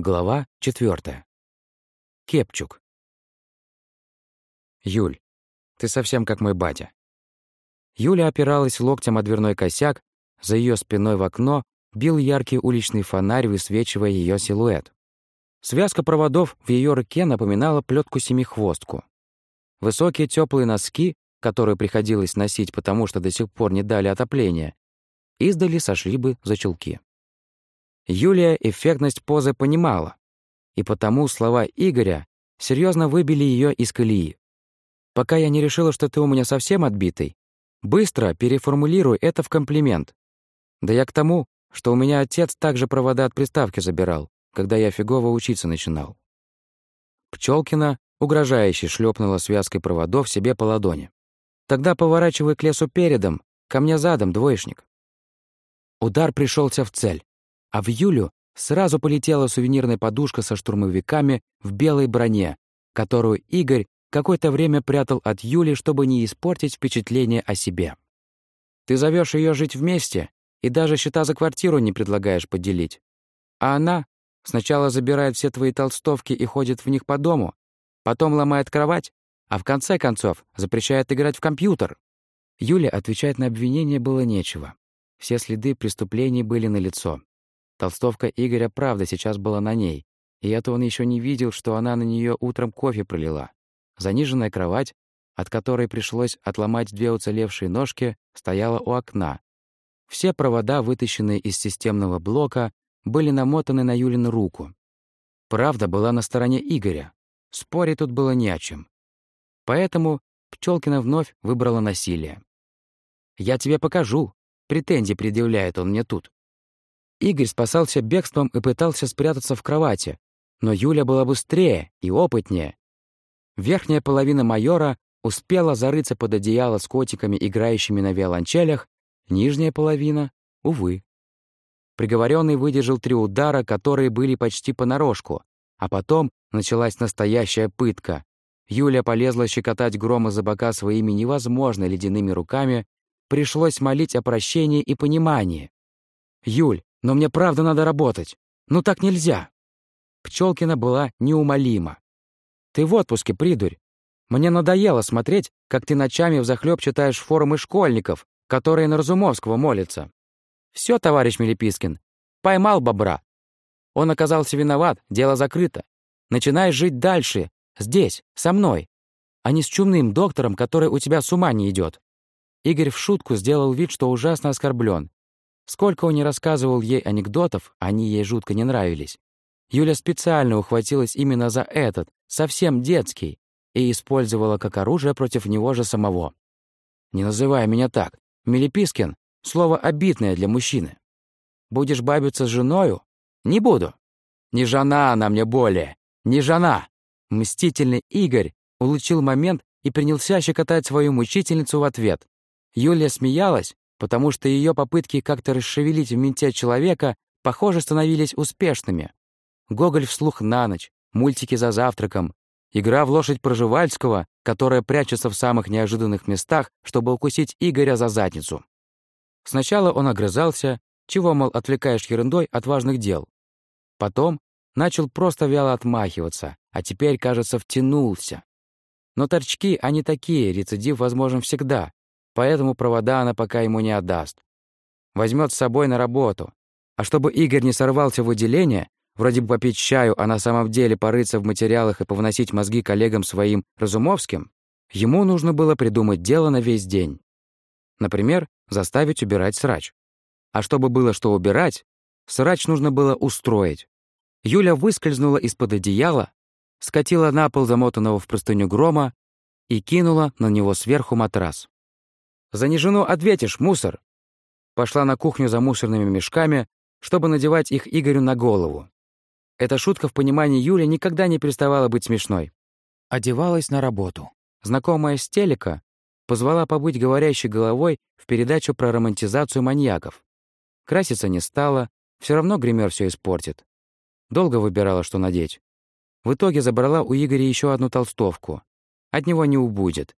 Глава четвертая. Кепчук. Юль, ты совсем как мой батя. Юля опиралась локтем о дверной косяк, за ее спиной в окно бил яркий уличный фонарь, высвечивая ее силуэт. Связка проводов в ее руке напоминала плетку-семихвостку. Высокие теплые носки, которые приходилось носить, потому что до сих пор не дали отопления, издали сошли бы за чулки. Юлия эффектность позы понимала, и потому слова Игоря серьезно выбили ее из колеи. «Пока я не решила, что ты у меня совсем отбитый, быстро переформулируй это в комплимент. Да я к тому, что у меня отец также провода от приставки забирал, когда я фигово учиться начинал». Пчелкина угрожающе шлепнула связкой проводов себе по ладони. «Тогда поворачивай к лесу передом, ко мне задом, двоечник». Удар пришелся в цель а в Юлю сразу полетела сувенирная подушка со штурмовиками в белой броне, которую Игорь какое-то время прятал от Юли, чтобы не испортить впечатление о себе. Ты зовешь ее жить вместе и даже счета за квартиру не предлагаешь поделить. А она сначала забирает все твои толстовки и ходит в них по дому, потом ломает кровать, а в конце концов запрещает играть в компьютер. Юля отвечать на обвинение было нечего. Все следы преступлений были налицо. Толстовка Игоря правда сейчас была на ней, и это он еще не видел, что она на нее утром кофе пролила. Заниженная кровать, от которой пришлось отломать две уцелевшие ножки, стояла у окна. Все провода, вытащенные из системного блока, были намотаны на Юлину руку. Правда была на стороне Игоря. Спорить тут было не о чем. Поэтому Пчелкина вновь выбрала насилие. «Я тебе покажу», — претензии предъявляет он мне тут. Игорь спасался бегством и пытался спрятаться в кровати, но Юля была быстрее и опытнее. Верхняя половина майора успела зарыться под одеяло с котиками, играющими на виолончелях, нижняя половина — увы. Приговоренный выдержал три удара, которые были почти понарошку, а потом началась настоящая пытка. Юля полезла щекотать грома за бока своими невозможно ледяными руками, пришлось молить о прощении и понимании. «Юль, но мне правда надо работать. Ну так нельзя. Пчелкина была неумолима. Ты в отпуске, придурь. Мне надоело смотреть, как ты ночами взахлёб читаешь форумы школьников, которые на Разумовского молятся. Все, товарищ Мелепискин, поймал бобра. Он оказался виноват, дело закрыто. Начинаешь жить дальше, здесь, со мной, а не с чумным доктором, который у тебя с ума не идет. Игорь в шутку сделал вид, что ужасно оскорблен. Сколько он не рассказывал ей анекдотов, они ей жутко не нравились. Юля специально ухватилась именно за этот, совсем детский, и использовала как оружие против него же самого. «Не называй меня так. Мелепискин — слово обидное для мужчины. Будешь бабиться с женою? Не буду. Не жена она мне более. Не жена!» Мстительный Игорь улучил момент и принялся щекотать свою мучительницу в ответ. Юлия смеялась, потому что ее попытки как-то расшевелить в менте человека, похоже, становились успешными. Гоголь вслух на ночь, мультики за завтраком, игра в лошадь Проживальского, которая прячется в самых неожиданных местах, чтобы укусить Игоря за задницу. Сначала он огрызался, чего, мол, отвлекаешь ерундой от важных дел. Потом начал просто вяло отмахиваться, а теперь, кажется, втянулся. Но торчки, они такие, рецидив возможен всегда, поэтому провода она пока ему не отдаст. Возьмет с собой на работу. А чтобы Игорь не сорвался в отделение, вроде бы попить чаю, а на самом деле порыться в материалах и повносить мозги коллегам своим Разумовским, ему нужно было придумать дело на весь день. Например, заставить убирать срач. А чтобы было что убирать, срач нужно было устроить. Юля выскользнула из-под одеяла, скатила на пол замотанного в простыню грома и кинула на него сверху матрас. За нежену ответишь, мусор!» Пошла на кухню за мусорными мешками, чтобы надевать их Игорю на голову. Эта шутка в понимании Юли никогда не переставала быть смешной. Одевалась на работу. Знакомая Стелика позвала побыть говорящей головой в передачу про романтизацию маньяков. Краситься не стала, все равно гример все испортит. Долго выбирала, что надеть. В итоге забрала у Игоря еще одну толстовку. От него не убудет.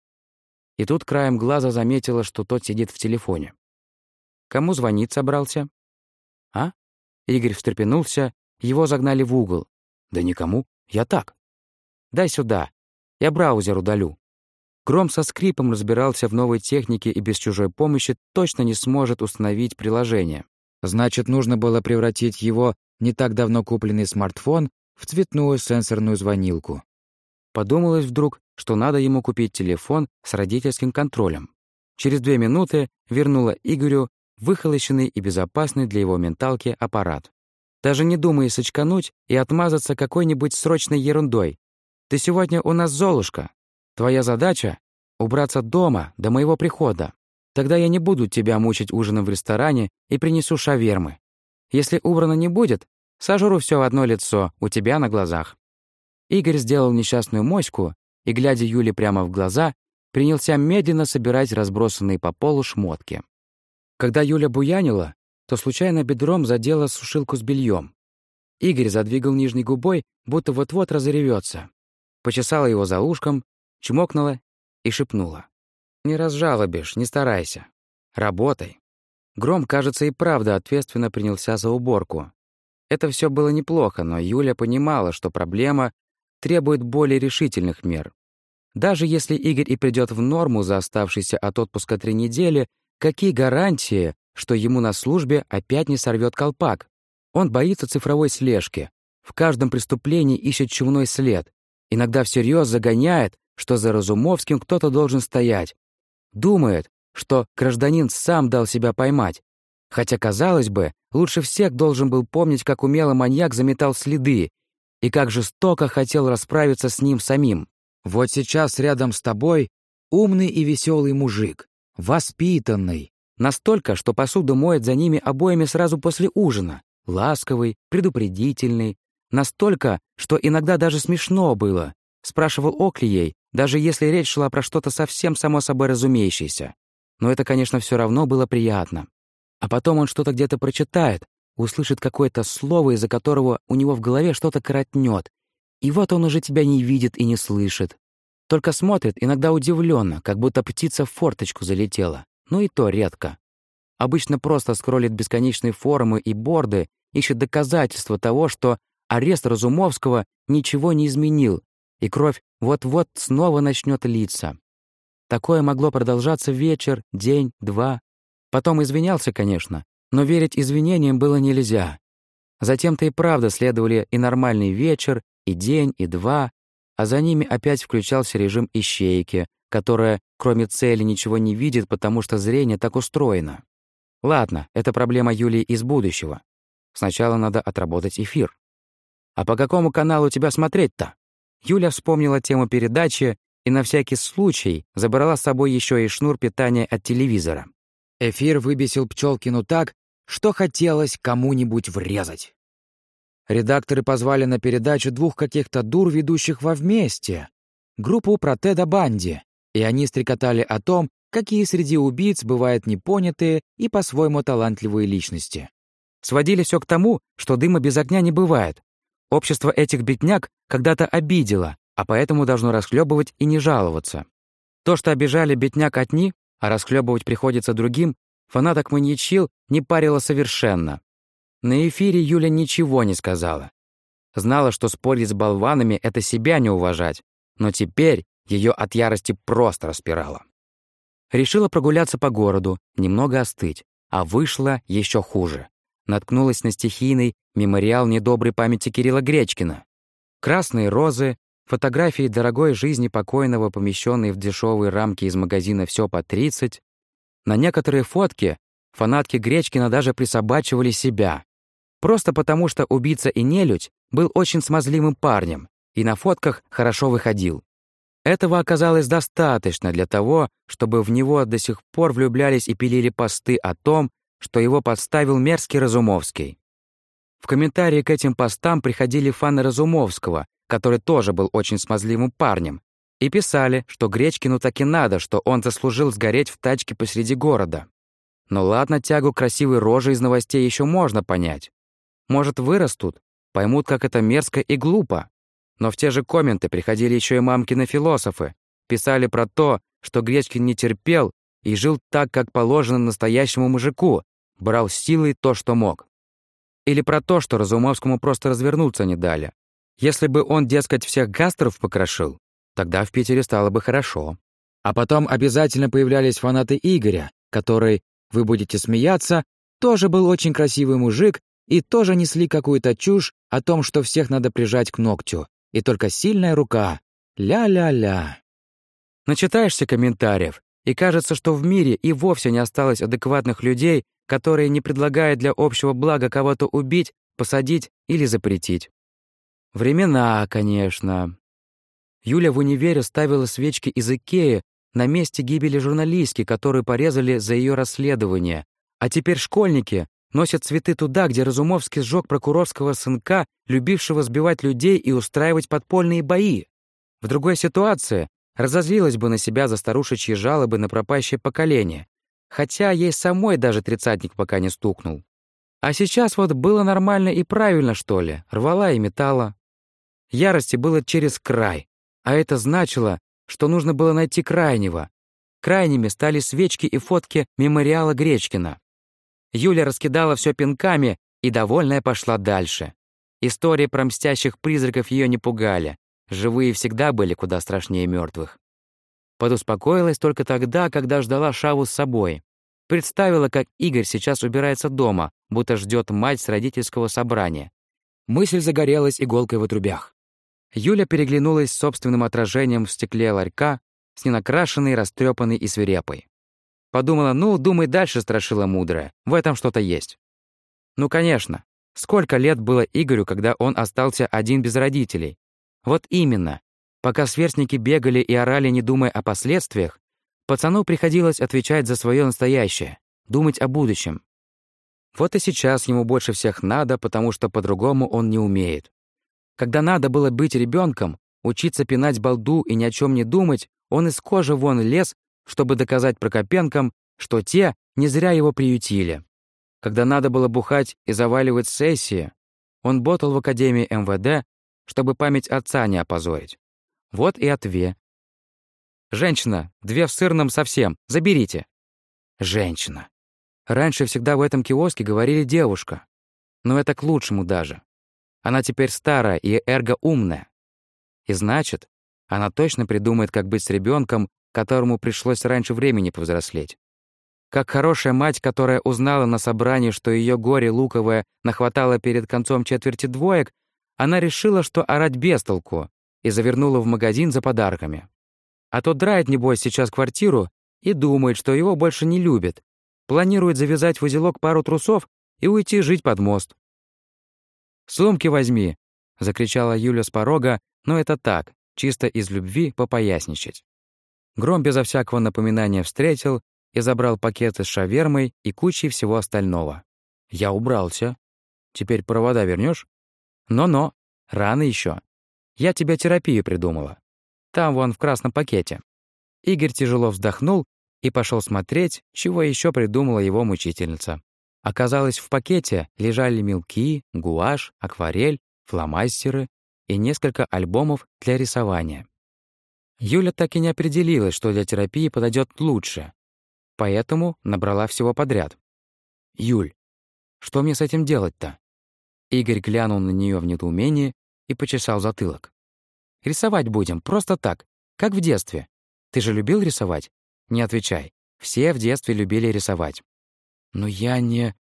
И тут краем глаза заметила, что тот сидит в телефоне. Кому звонить собрался? А? Игорь встрепенулся, его загнали в угол. Да никому, я так. Дай сюда, я браузер удалю. Гром со скрипом разбирался в новой технике и без чужой помощи точно не сможет установить приложение. Значит, нужно было превратить его не так давно купленный смартфон в цветную сенсорную звонилку. Подумалось вдруг, что надо ему купить телефон с родительским контролем. Через две минуты вернула Игорю выхолощенный и безопасный для его менталки аппарат. Даже не думая сочкануть и отмазаться какой-нибудь срочной ерундой. «Ты сегодня у нас Золушка. Твоя задача — убраться дома до моего прихода. Тогда я не буду тебя мучить ужином в ресторане и принесу шавермы. Если убрано не будет, сожру все в одно лицо у тебя на глазах». Игорь сделал несчастную моську и, глядя Юле прямо в глаза, принялся медленно собирать разбросанные по полу шмотки. Когда Юля буянила, то случайно бедром задела сушилку с бельем. Игорь задвигал нижней губой, будто вот-вот разревется. Почесала его за ушком, чмокнула и шепнула. «Не разжалобишь, не старайся. Работай». Гром, кажется, и правда ответственно принялся за уборку. Это все было неплохо, но Юля понимала, что проблема требует более решительных мер. Даже если Игорь и придет в норму за оставшиеся от отпуска три недели, Какие гарантии, что ему на службе опять не сорвет колпак? Он боится цифровой слежки. В каждом преступлении ищет чумной след. Иногда всерьез загоняет, что за Разумовским кто-то должен стоять. Думает, что гражданин сам дал себя поймать. Хотя, казалось бы, лучше всех должен был помнить, как умело маньяк заметал следы и как жестоко хотел расправиться с ним самим. Вот сейчас рядом с тобой умный и веселый мужик, Воспитанный. Настолько, что посуду моет за ними обоими сразу после ужина. Ласковый, предупредительный. Настолько, что иногда даже смешно было. Спрашивал Окли ей, даже если речь шла про что-то совсем само собой разумеющееся. Но это, конечно, все равно было приятно. А потом он что-то где-то прочитает, услышит какое-то слово, из-за которого у него в голове что-то коротнет. И вот он уже тебя не видит и не слышит. Только смотрит иногда удивленно, как будто птица в форточку залетела. Ну и то редко. Обычно просто скроллит бесконечные форумы и борды, ищет доказательства того, что арест Разумовского ничего не изменил, и кровь вот-вот снова начнет литься. Такое могло продолжаться вечер, день, два. Потом извинялся, конечно, но верить извинениям было нельзя. Затем-то и правда следовали и нормальный вечер, и день, и два, а за ними опять включался режим ищейки, которая, кроме цели, ничего не видит, потому что зрение так устроено. Ладно, это проблема Юлии из будущего. Сначала надо отработать эфир. А по какому каналу тебя смотреть-то? Юля вспомнила тему передачи и на всякий случай забрала с собой еще и шнур питания от телевизора. Эфир выбесил Пчелкину так, что хотелось кому-нибудь врезать. Редакторы позвали на передачу двух каких-то дур, ведущих во «Вместе», группу про Теда Банди, и они стрекотали о том, какие среди убийц бывают непонятые и по-своему талантливые личности. Сводили все к тому, что дыма без огня не бывает. Общество этих бедняк когда-то обидело, а поэтому должно расхлебывать и не жаловаться. То, что обижали бедняк одни, а расхлебывать приходится другим, фанаток маньячил не парило совершенно. На эфире Юля ничего не сказала. Знала, что спорить с болванами — это себя не уважать, но теперь ее от ярости просто распирало. Решила прогуляться по городу, немного остыть, а вышло еще хуже. Наткнулась на стихийный мемориал недоброй памяти Кирилла Гречкина. Красные розы, фотографии дорогой жизни покойного, помещенные в дешевые рамки из магазина «Все по 30». На некоторые фотки фанатки Гречкина даже присобачивали себя. Просто потому, что убийца и нелюдь был очень смазливым парнем и на фотках хорошо выходил. Этого оказалось достаточно для того, чтобы в него до сих пор влюблялись и пилили посты о том, что его подставил мерзкий Разумовский. В комментарии к этим постам приходили фаны Разумовского, который тоже был очень смазливым парнем, и писали, что Гречкину таки надо, что он заслужил сгореть в тачке посреди города. Но ладно, тягу красивой рожи из новостей еще можно понять. Может, вырастут, поймут, как это мерзко и глупо. Но в те же комменты приходили еще и мамкины философы, писали про то, что Гречкин не терпел и жил так, как положено настоящему мужику, брал силой то, что мог. Или про то, что Разумовскому просто развернуться не дали. Если бы он, дескать, всех гастров покрошил, тогда в Питере стало бы хорошо. А потом обязательно появлялись фанаты Игоря, который, вы будете смеяться, тоже был очень красивый мужик и тоже несли какую-то чушь о том, что всех надо прижать к ногтю, и только сильная рука. Ля-ля-ля. Начитаешься комментариев, и кажется, что в мире и вовсе не осталось адекватных людей, которые не предлагают для общего блага кого-то убить, посадить или запретить. Времена, конечно. Юля в универе ставила свечки из Икеи на месте гибели журналистки, которую порезали за ее расследование. А теперь школьники носят цветы туда, где Разумовский сжег прокурорского сынка, любившего сбивать людей и устраивать подпольные бои. В другой ситуации разозлилась бы на себя за старушечьи жалобы на пропащее поколение, хотя ей самой даже тридцатник пока не стукнул. А сейчас вот было нормально и правильно, что ли, рвала и металла. Ярости было через край, а это значило, что нужно было найти крайнего. Крайними стали свечки и фотки мемориала Гречкина. Юля раскидала все пинками и, довольная, пошла дальше. Истории про мстящих призраков ее не пугали. Живые всегда были куда страшнее мертвых. Подуспокоилась только тогда, когда ждала Шаву с собой. Представила, как Игорь сейчас убирается дома, будто ждет мать с родительского собрания. Мысль загорелась иголкой в отрубях. Юля переглянулась с собственным отражением в стекле ларька, с ненакрашенной, растрепанной и свирепой. Подумала, ну, думай дальше, страшила мудрая, в этом что-то есть. Ну, конечно. Сколько лет было Игорю, когда он остался один без родителей? Вот именно. Пока сверстники бегали и орали, не думая о последствиях, пацану приходилось отвечать за свое настоящее, думать о будущем. Вот и сейчас ему больше всех надо, потому что по-другому он не умеет. Когда надо было быть ребенком, учиться пинать балду и ни о чем не думать, он из кожи вон лез, чтобы доказать Прокопенкам, что те не зря его приютили. Когда надо было бухать и заваливать сессии, он ботал в Академии МВД, чтобы память отца не опозорить. Вот и отве. «Женщина, две в сырном совсем, заберите». Женщина. Раньше всегда в этом киоске говорили «девушка». Но это к лучшему даже. Она теперь старая и эргоумная. И значит, она точно придумает, как быть с ребенком, которому пришлось раньше времени повзрослеть. Как хорошая мать, которая узнала на собрании, что ее горе луковое нахватало перед концом четверти двоек, она решила, что орать без толку, и завернула в магазин за подарками. А тот драет, небось, сейчас квартиру и думает, что его больше не любит, планирует завязать в узелок пару трусов и уйти жить под мост. «Сумки возьми!» — закричала Юля с порога, но это так, чисто из любви попоясничать. Гром безо всякого напоминания встретил и забрал пакеты с шавермой и кучей всего остального. Я убрался. Теперь провода вернешь? Но-но, рано еще. Я тебе терапию придумала. Там вон в красном пакете. Игорь тяжело вздохнул и пошел смотреть, чего еще придумала его мучительница. Оказалось, в пакете лежали мелки, гуашь, акварель, фломастеры и несколько альбомов для рисования. Юля так и не определилась, что для терапии подойдет лучше, поэтому набрала всего подряд. «Юль, что мне с этим делать-то?» Игорь глянул на нее в недоумении и почесал затылок. «Рисовать будем, просто так, как в детстве. Ты же любил рисовать? Не отвечай. Все в детстве любили рисовать. Но я не...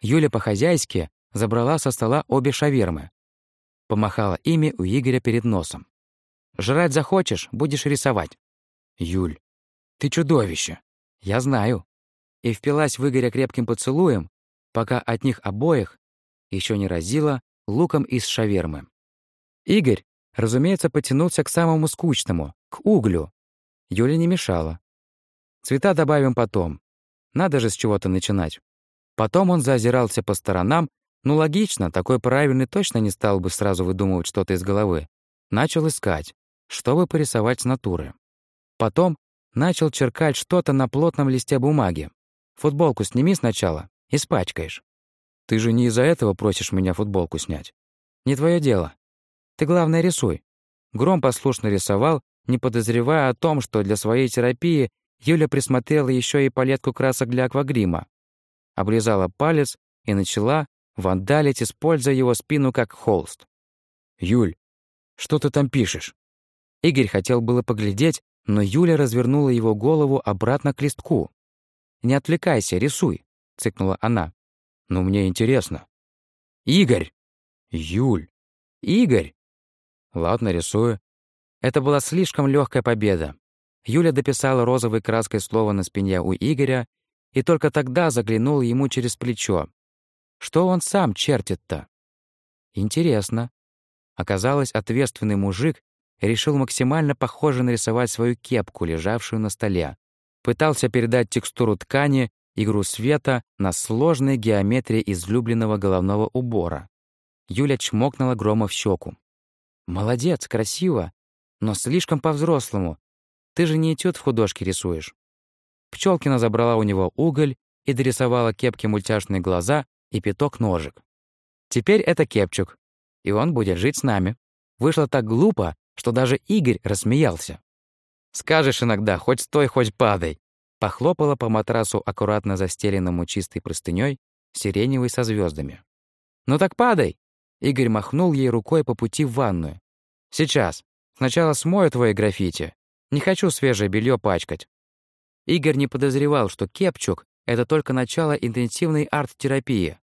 Юля по-хозяйски забрала со стола обе шавермы. Помахала ими у Игоря перед носом. «Жрать захочешь, будешь рисовать». «Юль, ты чудовище!» «Я знаю». И впилась в Игоря крепким поцелуем, пока от них обоих еще не разила луком из шавермы. Игорь, разумеется, потянулся к самому скучному, к углю. Юля не мешала. Цвета добавим потом. Надо же с чего-то начинать. Потом он заозирался по сторонам, ну логично, такой правильный точно не стал бы сразу выдумывать что-то из головы. Начал искать, чтобы порисовать с натуры. Потом начал черкать что-то на плотном листе бумаги. Футболку сними сначала, испачкаешь. Ты же не из-за этого просишь меня футболку снять. Не твое дело. Ты, главное, рисуй. Гром послушно рисовал, не подозревая о том, что для своей терапии Юля присмотрела еще и палетку красок для аквагрима. Облизала палец и начала вандалить, используя его спину как холст. «Юль, что ты там пишешь?» Игорь хотел было поглядеть, но Юля развернула его голову обратно к листку. «Не отвлекайся, рисуй», — цыкнула она. «Но мне интересно». «Игорь!» «Юль!» «Игорь!» «Ладно, рисую». Это была слишком легкая победа. Юля дописала розовой краской слово на спине у Игоря и только тогда заглянула ему через плечо. Что он сам чертит-то? Интересно. Оказалось, ответственный мужик решил максимально похоже нарисовать свою кепку, лежавшую на столе. Пытался передать текстуру ткани, игру света на сложной геометрии излюбленного головного убора. Юля чмокнула Грома в щеку. «Молодец, красиво, но слишком по-взрослому. Ты же не этюд в художке рисуешь». Пчелкина забрала у него уголь и дорисовала кепке мультяшные глаза и пяток ножек. Теперь это кепчук, и он будет жить с нами. Вышло так глупо, что даже Игорь рассмеялся. «Скажешь иногда, хоть стой, хоть падай!» Похлопала по матрасу, аккуратно застеленному чистой простынёй, сиреневой со звездами. «Ну так падай!» Игорь махнул ей рукой по пути в ванную. «Сейчас. Сначала смою твои граффити. Не хочу свежее белье пачкать». Игорь не подозревал, что кепчук — это только начало интенсивной арт-терапии.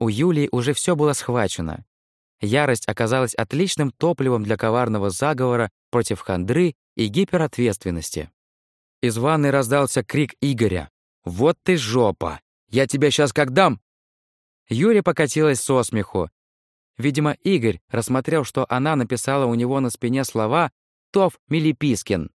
У Юлии уже все было схвачено. Ярость оказалась отличным топливом для коварного заговора против хандры и гиперответственности. Из ванной раздался крик Игоря. «Вот ты жопа! Я тебя сейчас как дам!» Юля покатилась со смеху. Видимо, Игорь рассмотрел, что она написала у него на спине слова «Тов Милипискин».